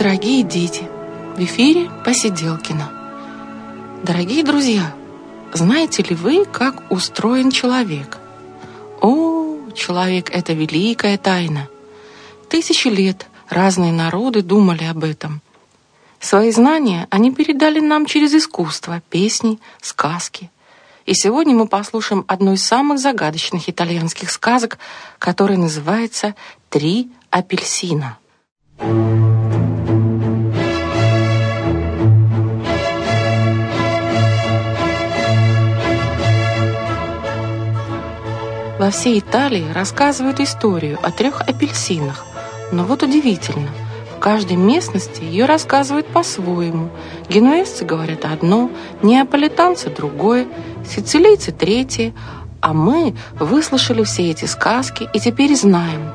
Дорогие дети! В эфире Посиделкина. Дорогие друзья, знаете ли вы, как устроен человек? О, человек – это великая тайна. Тысячи лет разные народы думали об этом. Свои знания они передали нам через искусство, песни, сказки. И сегодня мы послушаем одну из самых загадочных итальянских сказок, которая называется «Три апельсина». Во всей Италии рассказывают историю о трех апельсинах, но вот удивительно, в каждой местности ее рассказывают по-своему. Генуэзцы говорят одно, неаполитанцы другое, сицилийцы третье, а мы выслушали все эти сказки и теперь знаем,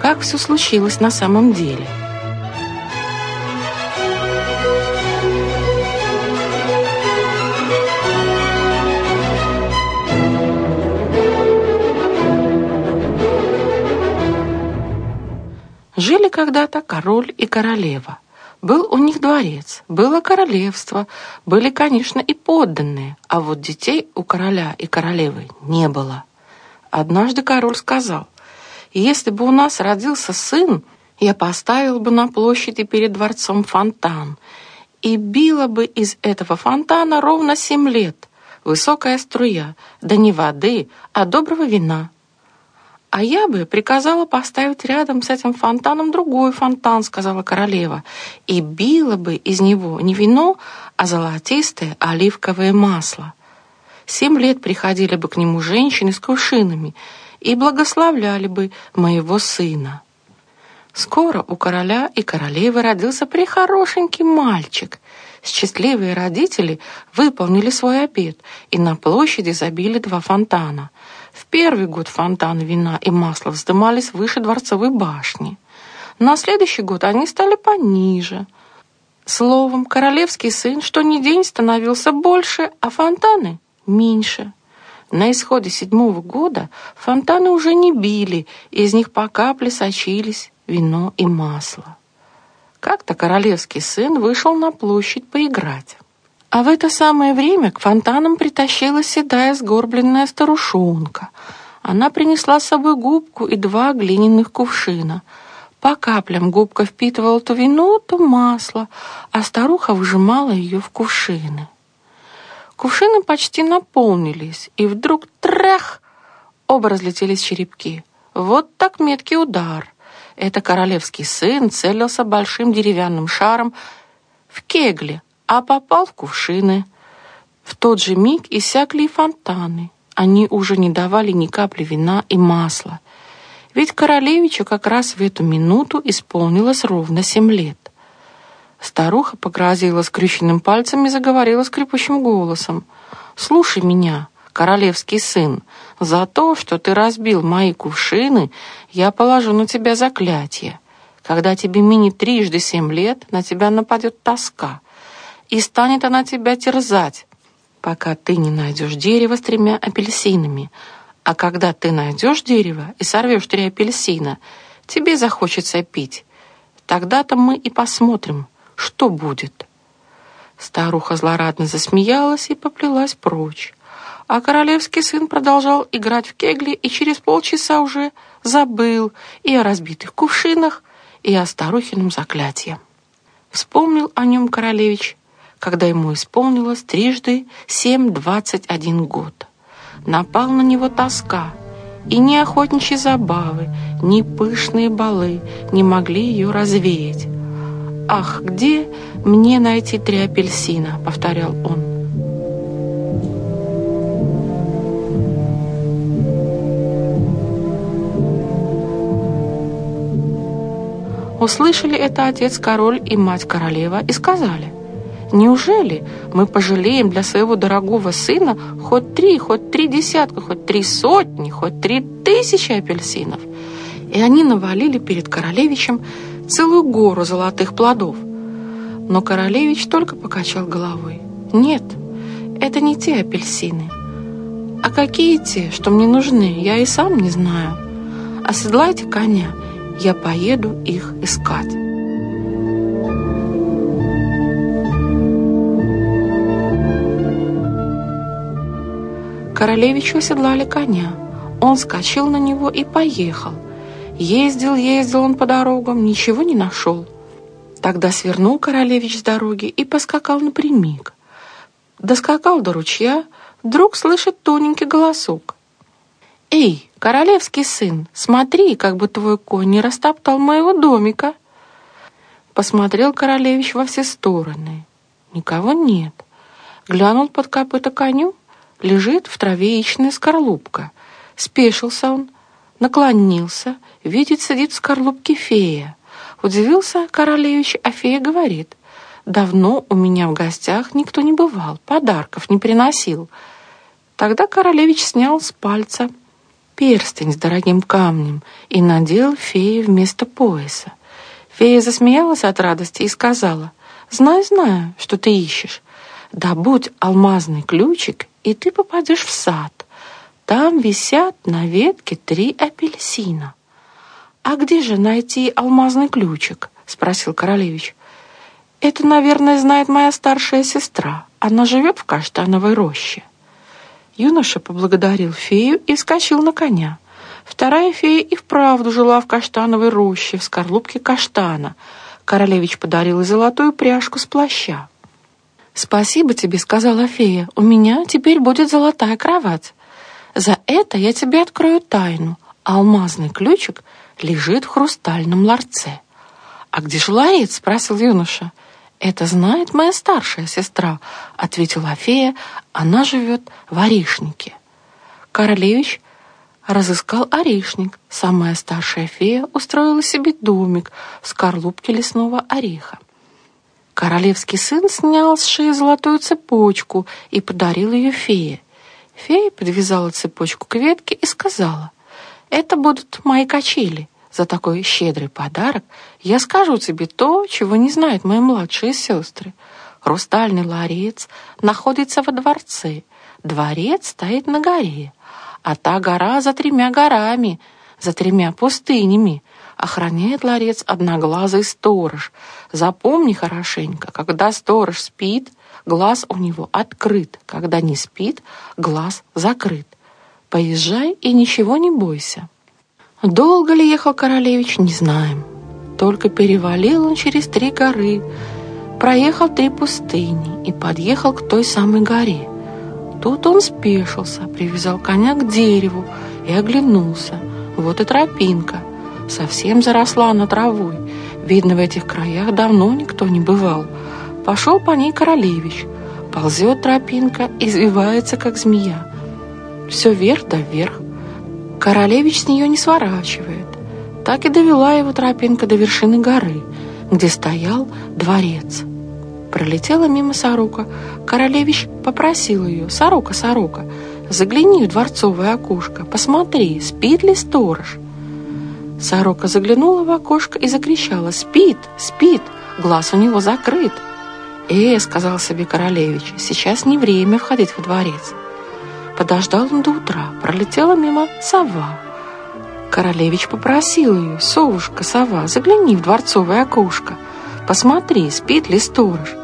как все случилось на самом деле – Жили когда-то король и королева. Был у них дворец, было королевство, были, конечно, и подданные, а вот детей у короля и королевы не было. Однажды король сказал, «Если бы у нас родился сын, я поставил бы на площади перед дворцом фонтан, и била бы из этого фонтана ровно семь лет, высокая струя, да не воды, а доброго вина». «А я бы приказала поставить рядом с этим фонтаном другой фонтан», — сказала королева, «и била бы из него не вино, а золотистое оливковое масло. Семь лет приходили бы к нему женщины с кувшинами и благословляли бы моего сына». Скоро у короля и королевы родился прихорошенький мальчик. Счастливые родители выполнили свой обет и на площади забили два фонтана — в первый год фонтаны вина и масла вздымались выше дворцовой башни. На следующий год они стали пониже. Словом, королевский сын что ни день становился больше, а фонтаны меньше. На исходе седьмого года фонтаны уже не били, из них по капле сочились вино и масло. Как-то королевский сын вышел на площадь поиграть. А в это самое время к фонтанам притащила седая сгорбленная старушонка. Она принесла с собой губку и два глиняных кувшина. По каплям губка впитывала то вино, то масло, а старуха выжимала ее в кувшины. Кувшины почти наполнились, и вдруг трах! Оба разлетелись черепки. Вот так меткий удар. Это королевский сын целился большим деревянным шаром в кегле, а попал в кувшины. В тот же миг иссякли и фонтаны. Они уже не давали ни капли вина и масла. Ведь королевичу как раз в эту минуту исполнилось ровно семь лет. Старуха погрозила скрюченным пальцем и заговорила скрипучим голосом. «Слушай меня, королевский сын, за то, что ты разбил мои кувшины, я положу на тебя заклятие. Когда тебе минит трижды семь лет, на тебя нападет тоска, и станет она тебя терзать, пока ты не найдешь дерево с тремя апельсинами. А когда ты найдешь дерево и сорвешь три апельсина, тебе захочется пить. Тогда-то мы и посмотрим, что будет». Старуха злорадно засмеялась и поплелась прочь. А королевский сын продолжал играть в кегли и через полчаса уже забыл и о разбитых кувшинах, и о старухином заклятии. Вспомнил о нем королевич когда ему исполнилось трижды семь-двадцать один год. Напал на него тоска, и ни охотничьи забавы, ни пышные балы не могли ее развеять. «Ах, где мне найти три апельсина?» — повторял он. Услышали это отец-король и мать-королева и сказали, Неужели мы пожалеем для своего дорогого сына хоть три, хоть три десятка, хоть три сотни, хоть три тысячи апельсинов? И они навалили перед королевичем целую гору золотых плодов. Но королевич только покачал головой. Нет, это не те апельсины. А какие те, что мне нужны, я и сам не знаю. Оседлайте коня, я поеду их искать. Королевичу оседлали коня. Он скочил на него и поехал. Ездил, ездил он по дорогам, ничего не нашел. Тогда свернул королевич с дороги и поскакал напрямик. Доскакал до ручья, вдруг слышит тоненький голосок. «Эй, королевский сын, смотри, как бы твой конь не растоптал моего домика!» Посмотрел королевич во все стороны. Никого нет. Глянул под копыта коню, лежит в траве яичная скорлупка. Спешился он, наклонился, видит, сидит в скорлупке фея. Удивился королевич, а фея говорит, «Давно у меня в гостях никто не бывал, подарков не приносил». Тогда королевич снял с пальца перстень с дорогим камнем и надел фее вместо пояса. Фея засмеялась от радости и сказала, «Знаю, знаю, что ты ищешь. Добудь алмазный ключик, и ты попадешь в сад. Там висят на ветке три апельсина. «А где же найти алмазный ключик?» — спросил королевич. «Это, наверное, знает моя старшая сестра. Она живет в каштановой роще». Юноша поблагодарил фею и скачал на коня. Вторая фея и вправду жила в каштановой роще, в скорлупке каштана. Королевич подарил золотую пряжку с плаща. «Спасибо тебе», — сказала фея, — «у меня теперь будет золотая кровать. За это я тебе открою тайну. Алмазный ключик лежит в хрустальном ларце». «А где же ларец?» — спросил юноша. «Это знает моя старшая сестра», — ответила фея. «Она живет в Орешнике». Королевич разыскал орешник. Самая старшая фея устроила себе домик в скорлупке лесного ореха. Королевский сын снял с шеи золотую цепочку и подарил ее фее. Фея подвязала цепочку к ветке и сказала, «Это будут мои качели. За такой щедрый подарок я скажу тебе то, чего не знают мои младшие сестры. Хрустальный ларец находится во дворце. Дворец стоит на горе, а та гора за тремя горами, за тремя пустынями. Охраняет ларец одноглазый сторож. Запомни хорошенько, когда сторож спит, глаз у него открыт. Когда не спит, глаз закрыт. Поезжай и ничего не бойся. Долго ли ехал королевич, не знаем. Только перевалил он через три горы, проехал три пустыни и подъехал к той самой горе. Тут он спешился, привязал коня к дереву и оглянулся. Вот и тропинка — совсем заросла она травой. Видно, в этих краях давно никто не бывал. Пошел по ней королевич. Ползет тропинка, извивается, как змея. Все вверх да вверх. Королевич с нее не сворачивает. Так и довела его тропинка до вершины горы, где стоял дворец. Пролетела мимо сорока. Королевич попросил ее, «Сорока, сорока, загляни в дворцовое окошко, посмотри, спит ли сторож». Сорока заглянула в окошко и закричала «Спит! Спит! Глаз у него закрыт!» «Э, — сказал себе королевич, — сейчас не время входить во дворец». Подождал он до утра, пролетела мимо сова. Королевич попросил ее, «Совушка, сова, загляни в дворцовое окошко, посмотри, спит ли сторож».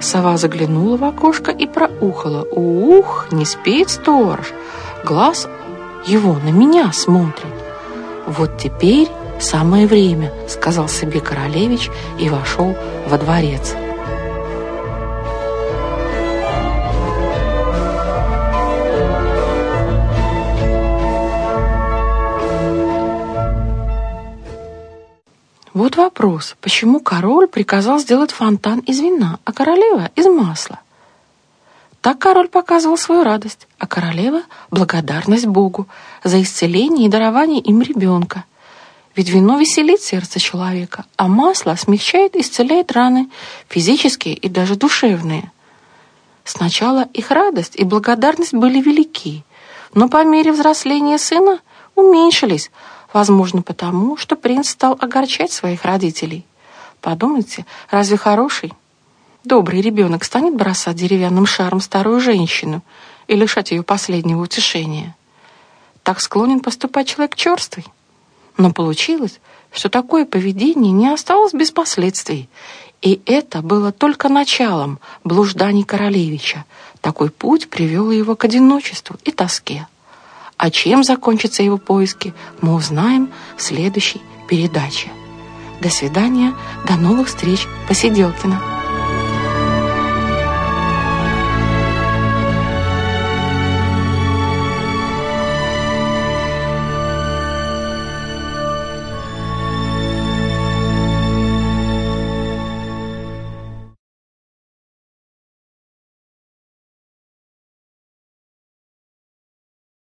Сова заглянула в окошко и проухала, «Ух, не спит сторож, глаз его на меня смотрит». «Вот теперь самое время», — сказал себе королевич и вошел во дворец. Вот вопрос, почему король приказал сделать фонтан из вина, а королева из масла? Так король показывал свою радость, а королева – благодарность Богу за исцеление и дарование им ребенка. Ведь вино веселит сердце человека, а масло смягчает и исцеляет раны, физические и даже душевные. Сначала их радость и благодарность были велики, но по мере взросления сына уменьшились, возможно потому, что принц стал огорчать своих родителей. Подумайте, разве хороший, Добрый ребенок станет бросать деревянным шаром старую женщину и лишать ее последнего утешения. Так склонен поступать человек черствый. Но получилось, что такое поведение не осталось без последствий, И это было только началом блужданий королевича. Такой путь привел его к одиночеству и тоске. А чем закончатся его поиски, мы узнаем в следующей передаче. До свидания, до новых встреч, Посиделкина.